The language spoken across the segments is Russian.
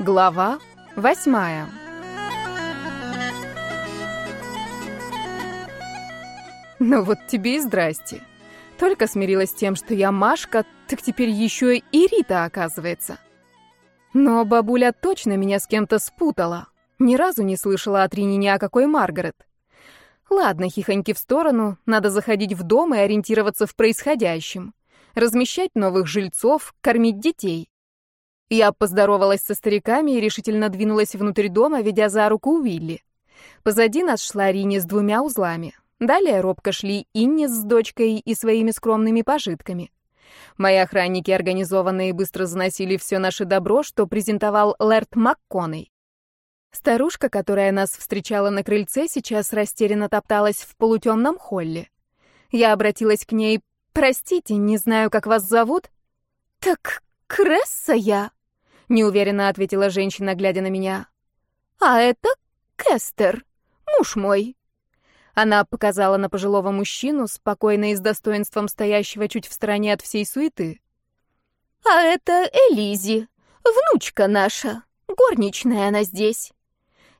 Глава восьмая Ну вот тебе и здрасте. Только смирилась с тем, что я Машка, так теперь еще и Рита, оказывается. Но бабуля точно меня с кем-то спутала. Ни разу не слышала от Рини ни о какой Маргарет. Ладно, хихоньки в сторону, надо заходить в дом и ориентироваться в происходящем. Размещать новых жильцов, кормить детей. Я поздоровалась со стариками и решительно двинулась внутрь дома, ведя за руку Уилли. Позади нас шла Рини с двумя узлами. Далее робко шли Инни с дочкой и своими скромными пожитками. Мои охранники организованные быстро заносили все наше добро, что презентовал Лэрд МакКонней. Старушка, которая нас встречала на крыльце, сейчас растерянно топталась в полутемном холле. Я обратилась к ней. «Простите, не знаю, как вас зовут?» «Так Кресса я», — неуверенно ответила женщина, глядя на меня. «А это Кестер, муж мой». Она показала на пожилого мужчину, спокойно и с достоинством стоящего чуть в стороне от всей суеты. «А это Элизи, внучка наша, горничная она здесь.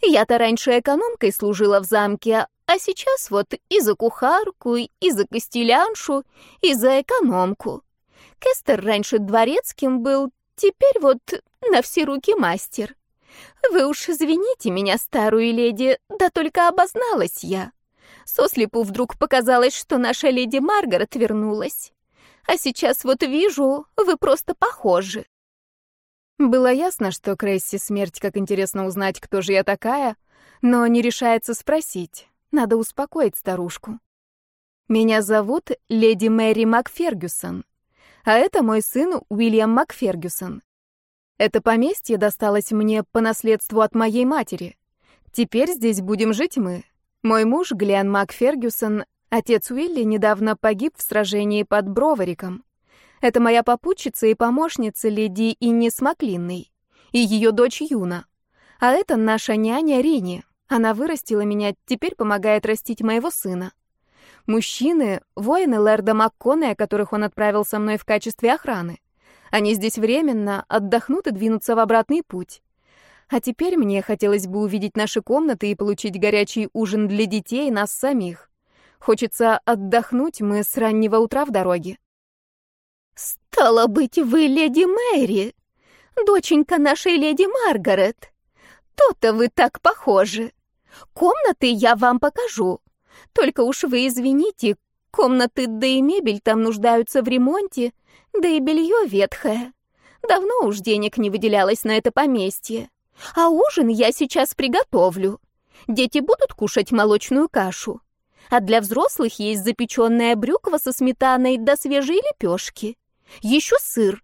Я-то раньше экономкой служила в замке, а сейчас вот и за кухарку, и за костеляншу, и за экономку. Кестер раньше дворецким был, теперь вот на все руки мастер. Вы уж извините меня, старую леди, да только обозналась я. Сослепу вдруг показалось, что наша леди Маргарет вернулась. А сейчас вот вижу, вы просто похожи. Было ясно, что Крейси смерть, как интересно узнать, кто же я такая, но не решается спросить. Надо успокоить старушку. Меня зовут леди Мэри Макфергюсон, а это мой сын Уильям Макфергюсон. Это поместье досталось мне по наследству от моей матери. Теперь здесь будем жить мы, мой муж, Глен Макфергюсон, отец Уилли, недавно погиб в сражении под Бровариком. Это моя попутчица и помощница леди Иннис Маклинной и ее дочь Юна. А это наша няня Рини. Она вырастила меня, теперь помогает растить моего сына. Мужчины — воины Лэрда Макконея, которых он отправил со мной в качестве охраны. Они здесь временно, отдохнут и двинутся в обратный путь. А теперь мне хотелось бы увидеть наши комнаты и получить горячий ужин для детей и нас самих. Хочется отдохнуть, мы с раннего утра в дороге. «Стало быть, вы леди Мэри, доченька нашей леди Маргарет. То-то вы так похожи. Комнаты я вам покажу. Только уж вы извините, комнаты да и мебель там нуждаются в ремонте, да и белье ветхое. Давно уж денег не выделялось на это поместье. А ужин я сейчас приготовлю. Дети будут кушать молочную кашу. А для взрослых есть запеченная брюква со сметаной да свежие лепешки. Еще сыр.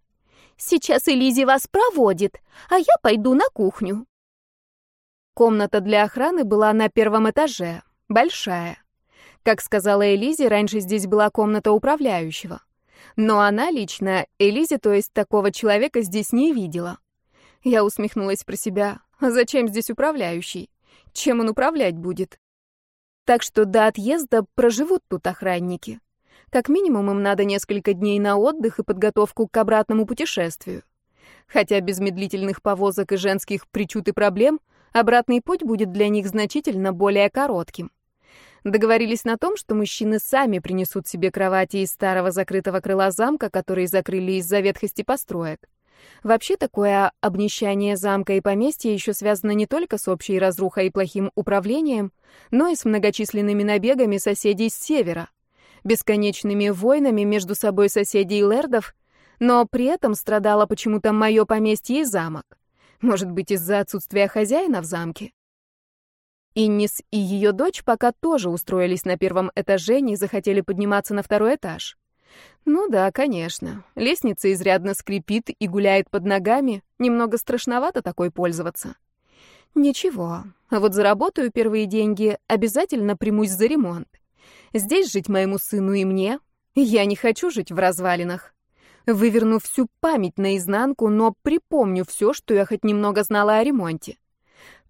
Сейчас Элизи вас проводит, а я пойду на кухню. Комната для охраны была на первом этаже, большая. Как сказала Элизи, раньше здесь была комната управляющего. Но она лично, Элизи, то есть такого человека, здесь не видела. Я усмехнулась про себя. Зачем здесь управляющий? Чем он управлять будет? Так что до отъезда проживут тут охранники. Как минимум им надо несколько дней на отдых и подготовку к обратному путешествию. Хотя без медлительных повозок и женских причуд и проблем, обратный путь будет для них значительно более коротким. Договорились на том, что мужчины сами принесут себе кровати из старого закрытого крыла замка, который закрыли из-за ветхости построек. Вообще такое обнищание замка и поместья еще связано не только с общей разрухой и плохим управлением, но и с многочисленными набегами соседей с севера, бесконечными войнами между собой соседей лэрдов, но при этом страдало почему-то мое поместье и замок. Может быть, из-за отсутствия хозяина в замке? Иннис и ее дочь пока тоже устроились на первом этаже, не захотели подниматься на второй этаж. Ну да, конечно. Лестница изрядно скрипит и гуляет под ногами. Немного страшновато такой пользоваться. Ничего. Вот заработаю первые деньги, обязательно примусь за ремонт. Здесь жить моему сыну и мне. Я не хочу жить в развалинах. Выверну всю память наизнанку, но припомню все, что я хоть немного знала о ремонте.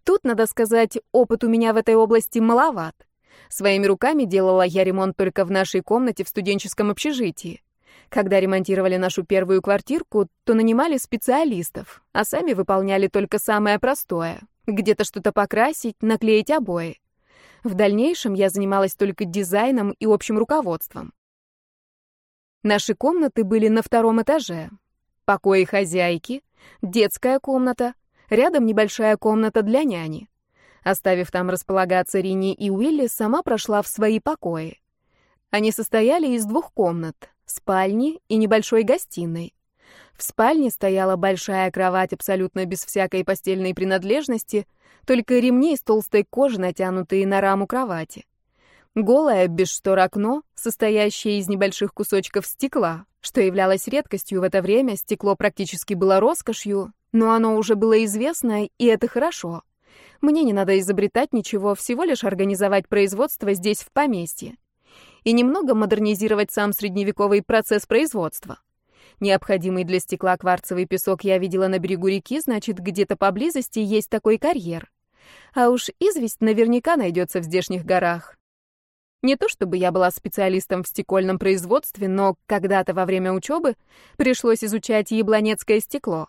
Тут, надо сказать, опыт у меня в этой области маловат. Своими руками делала я ремонт только в нашей комнате в студенческом общежитии. Когда ремонтировали нашу первую квартирку, то нанимали специалистов, а сами выполняли только самое простое — где-то что-то покрасить, наклеить обои. В дальнейшем я занималась только дизайном и общим руководством. Наши комнаты были на втором этаже. Покои хозяйки, детская комната, рядом небольшая комната для няни. Оставив там располагаться Рини и Уилли, сама прошла в свои покои. Они состояли из двух комнат — спальни и небольшой гостиной. В спальне стояла большая кровать абсолютно без всякой постельной принадлежности, только ремни из толстой кожи, натянутые на раму кровати. Голое, без штор окно, состоящее из небольших кусочков стекла, что являлось редкостью в это время, стекло практически было роскошью, но оно уже было известно, и это хорошо. Мне не надо изобретать ничего, всего лишь организовать производство здесь, в поместье. И немного модернизировать сам средневековый процесс производства. Необходимый для стекла кварцевый песок я видела на берегу реки, значит, где-то поблизости есть такой карьер. А уж известь наверняка найдется в здешних горах. Не то чтобы я была специалистом в стекольном производстве, но когда-то во время учебы пришлось изучать яблонецкое стекло.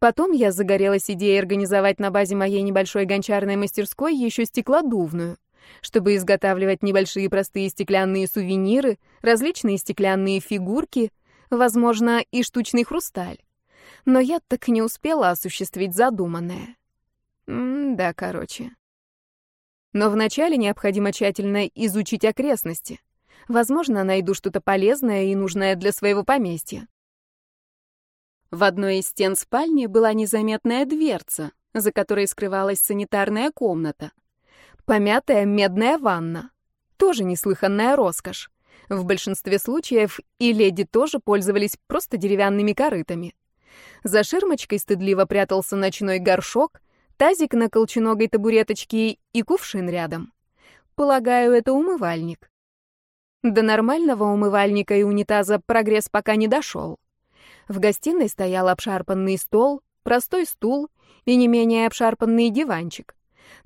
Потом я загорелась идеей организовать на базе моей небольшой гончарной мастерской еще стеклодувную, чтобы изготавливать небольшие простые стеклянные сувениры, различные стеклянные фигурки, возможно, и штучный хрусталь. Но я так не успела осуществить задуманное. М да, короче. Но вначале необходимо тщательно изучить окрестности. Возможно, найду что-то полезное и нужное для своего поместья. В одной из стен спальни была незаметная дверца, за которой скрывалась санитарная комната. Помятая медная ванна. Тоже неслыханная роскошь. В большинстве случаев и леди тоже пользовались просто деревянными корытами. За ширмочкой стыдливо прятался ночной горшок, тазик на колченогой табуреточке и кувшин рядом. Полагаю, это умывальник. До нормального умывальника и унитаза прогресс пока не дошел. В гостиной стоял обшарпанный стол, простой стул и не менее обшарпанный диванчик.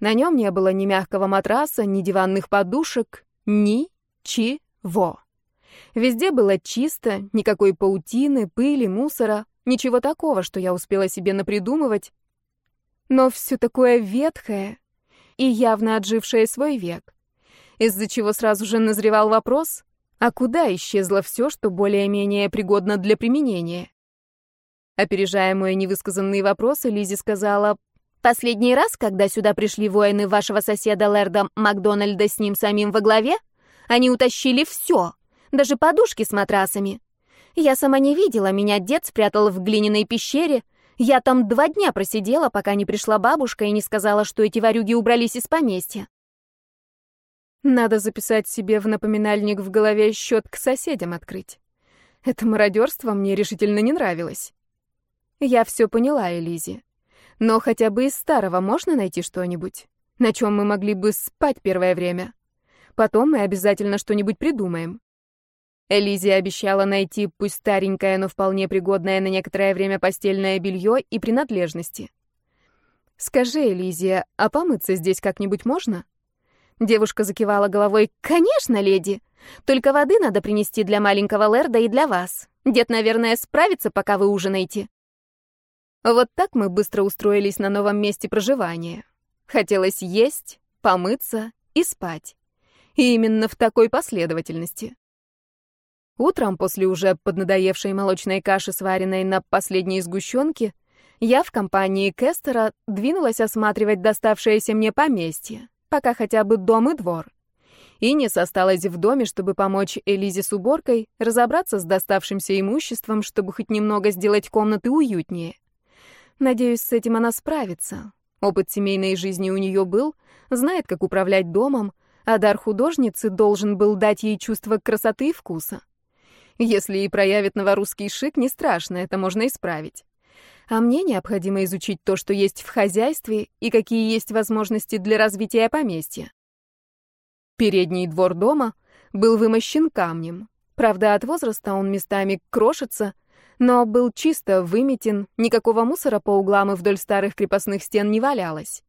На нем не было ни мягкого матраса, ни диванных подушек, ни-чи-во. Везде было чисто, никакой паутины, пыли, мусора, ничего такого, что я успела себе напридумывать. Но все такое ветхое и явно отжившее свой век. Из-за чего сразу же назревал вопрос, а куда исчезло все, что более-менее пригодно для применения? Опережая мои невысказанные вопросы, Лизи сказала, «Последний раз, когда сюда пришли воины вашего соседа Лэрда Макдональда с ним самим во главе, они утащили все, даже подушки с матрасами. Я сама не видела, меня дед спрятал в глиняной пещере. Я там два дня просидела, пока не пришла бабушка и не сказала, что эти ворюги убрались из поместья. Надо записать себе в напоминальник в голове счет к соседям открыть. Это мародерство мне решительно не нравилось. Я все поняла, Элизи. Но хотя бы из старого можно найти что-нибудь, на чем мы могли бы спать первое время. Потом мы обязательно что-нибудь придумаем. Элизи обещала найти пусть старенькое, но вполне пригодное на некоторое время постельное белье и принадлежности. «Скажи, Элизия, а помыться здесь как-нибудь можно?» Девушка закивала головой. «Конечно, леди. Только воды надо принести для маленького Лерда и для вас. Дед, наверное, справится, пока вы ужинаете». Вот так мы быстро устроились на новом месте проживания. Хотелось есть, помыться и спать. И именно в такой последовательности. Утром, после уже поднадоевшей молочной каши, сваренной на последней сгущенке, я в компании Кестера двинулась осматривать доставшееся мне поместье пока хотя бы дом и двор. Инес осталась в доме, чтобы помочь Элизе с уборкой, разобраться с доставшимся имуществом, чтобы хоть немного сделать комнаты уютнее. Надеюсь, с этим она справится. Опыт семейной жизни у нее был, знает, как управлять домом, а дар художницы должен был дать ей чувство красоты и вкуса. Если и проявит новорусский шик, не страшно, это можно исправить а мне необходимо изучить то, что есть в хозяйстве и какие есть возможности для развития поместья. Передний двор дома был вымощен камнем. Правда, от возраста он местами крошится, но был чисто выметен, никакого мусора по углам и вдоль старых крепостных стен не валялось.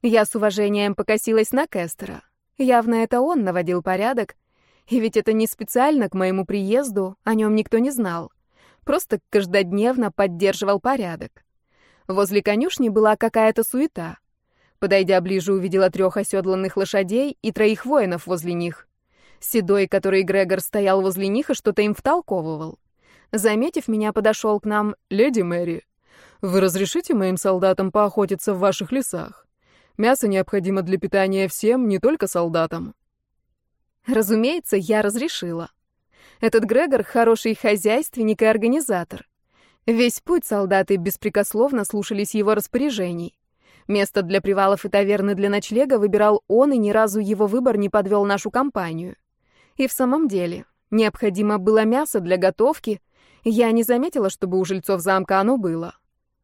Я с уважением покосилась на Кестера. Явно это он наводил порядок, И ведь это не специально к моему приезду, о нем никто не знал. Просто каждодневно поддерживал порядок. Возле конюшни была какая-то суета. Подойдя ближе, увидела трех оседланных лошадей и троих воинов возле них. Седой, который Грегор стоял возле них и что-то им втолковывал. Заметив меня, подошел к нам «Леди Мэри, вы разрешите моим солдатам поохотиться в ваших лесах? Мясо необходимо для питания всем, не только солдатам». Разумеется, я разрешила. Этот Грегор — хороший хозяйственник и организатор. Весь путь солдаты беспрекословно слушались его распоряжений. Место для привалов и таверны для ночлега выбирал он, и ни разу его выбор не подвел нашу компанию. И в самом деле, необходимо было мясо для готовки. Я не заметила, чтобы у жильцов замка оно было.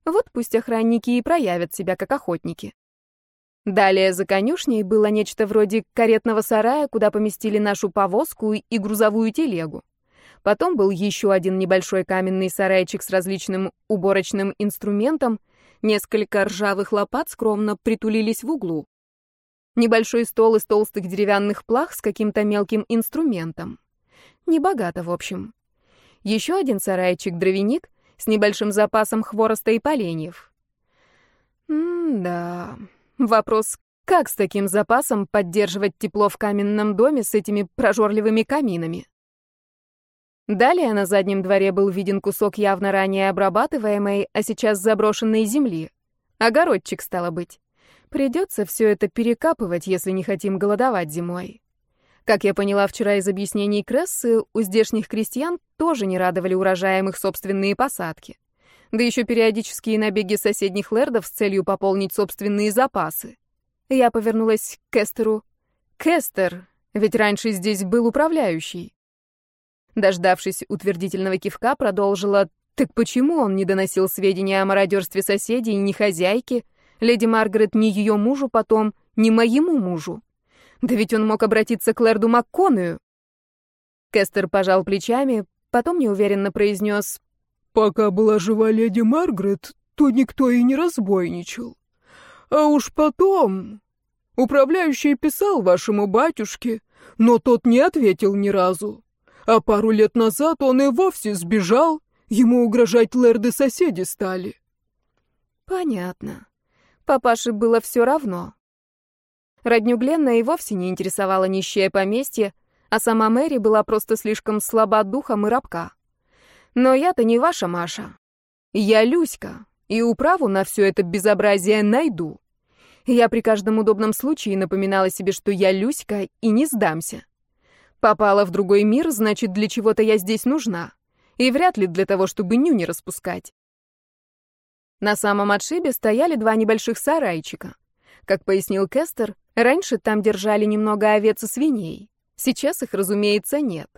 Вот пусть охранники и проявят себя как охотники. Далее за конюшней было нечто вроде каретного сарая, куда поместили нашу повозку и грузовую телегу. Потом был еще один небольшой каменный сарайчик с различным уборочным инструментом, несколько ржавых лопат скромно притулились в углу. Небольшой стол из толстых деревянных плах с каким-то мелким инструментом. Небогато, в общем. Еще один сарайчик-дровяник с небольшим запасом хвороста и поленьев. М-да... Вопрос, как с таким запасом поддерживать тепло в каменном доме с этими прожорливыми каминами? Далее на заднем дворе был виден кусок явно ранее обрабатываемой, а сейчас заброшенной земли. Огородчик, стало быть. Придется все это перекапывать, если не хотим голодовать зимой. Как я поняла вчера из объяснений Крессы, у здешних крестьян тоже не радовали урожаем их собственные посадки да еще периодические набеги соседних лэрдов с целью пополнить собственные запасы. Я повернулась к Кестеру. «Кестер, ведь раньше здесь был управляющий». Дождавшись утвердительного кивка, продолжила, «Так почему он не доносил сведения о мародерстве соседей, ни хозяйки, леди Маргарет, ни ее мужу потом, ни моему мужу? Да ведь он мог обратиться к лэрду Макконую». Кестер пожал плечами, потом неуверенно произнес, Пока была жива леди Маргарет, то никто и не разбойничал. А уж потом... Управляющий писал вашему батюшке, но тот не ответил ни разу. А пару лет назад он и вовсе сбежал, ему угрожать лэрды-соседи стали. Понятно. Папаше было все равно. Родню Гленна и вовсе не интересовало нищее поместье, а сама Мэри была просто слишком слаба духом и рабка. Но я-то не ваша Маша. Я Люська, и управу на все это безобразие найду. Я при каждом удобном случае напоминала себе, что я Люська и не сдамся. Попала в другой мир, значит, для чего-то я здесь нужна. И вряд ли для того, чтобы ню не распускать. На самом отшибе стояли два небольших сарайчика. Как пояснил Кестер, раньше там держали немного овец и свиней. Сейчас их, разумеется, нет.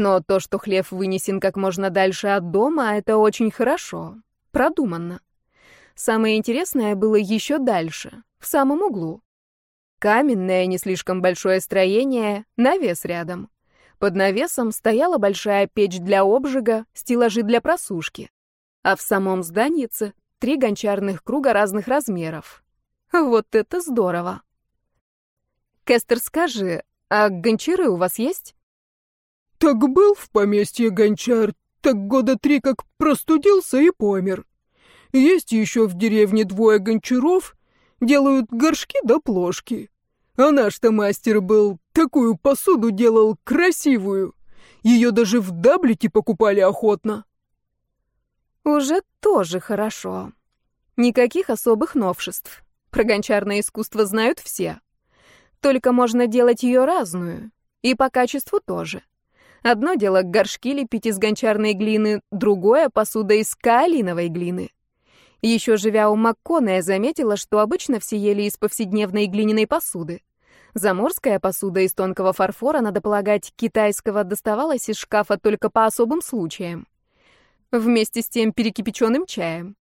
Но то, что хлев вынесен как можно дальше от дома, это очень хорошо. Продуманно. Самое интересное было еще дальше, в самом углу. Каменное, не слишком большое строение, навес рядом. Под навесом стояла большая печь для обжига, стеллажи для просушки. А в самом зданице три гончарных круга разных размеров. Вот это здорово! Кестер, скажи, а гончары у вас есть? Так был в поместье гончар, так года три как простудился и помер. Есть еще в деревне двое гончаров, делают горшки да плошки. А наш-то мастер был, такую посуду делал красивую. Ее даже в Даблете покупали охотно. Уже тоже хорошо. Никаких особых новшеств. Про гончарное искусство знают все. Только можно делать ее разную. И по качеству тоже. Одно дело горшки лепить из гончарной глины, другое — посуда из каолиновой глины. Еще живя у Маккона, я заметила, что обычно все ели из повседневной глиняной посуды. Заморская посуда из тонкого фарфора, надо полагать, китайского доставалась из шкафа только по особым случаям. Вместе с тем перекипяченным чаем.